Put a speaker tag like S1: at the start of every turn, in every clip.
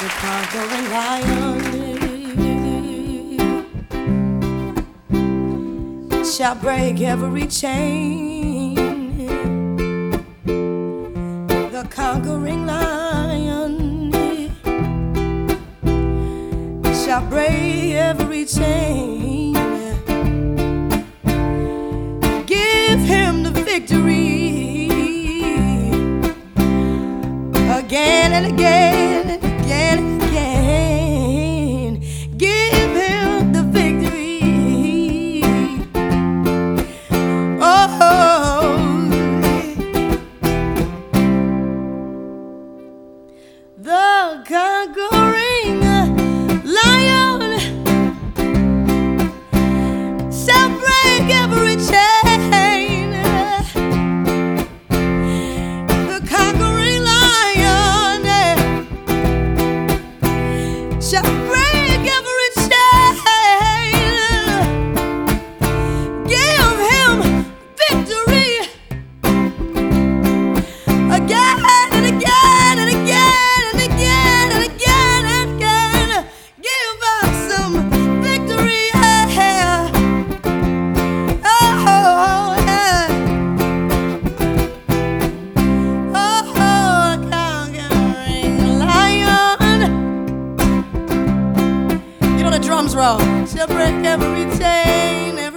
S1: the conquering lion shall break every chain. The conquering lion shall break every chain. Give him the victory again and again. the conquering lion shall break every chain. The conquering lion shall break every she'll break every chain.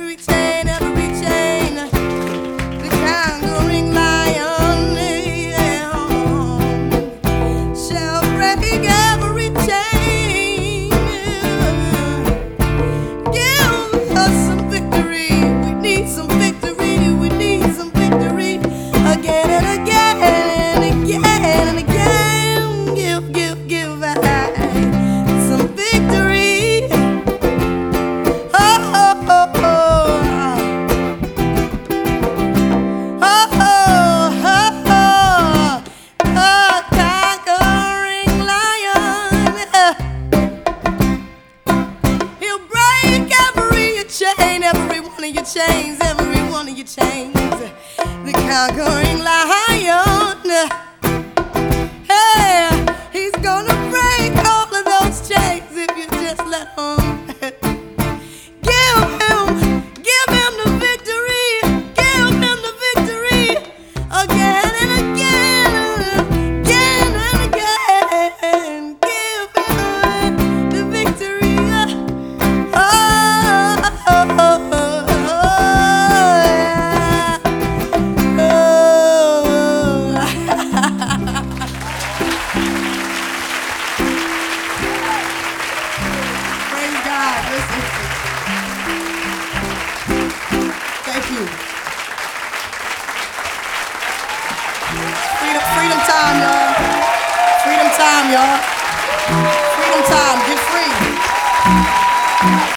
S1: one of your chains, every one of your chains, the conquering lion. ya.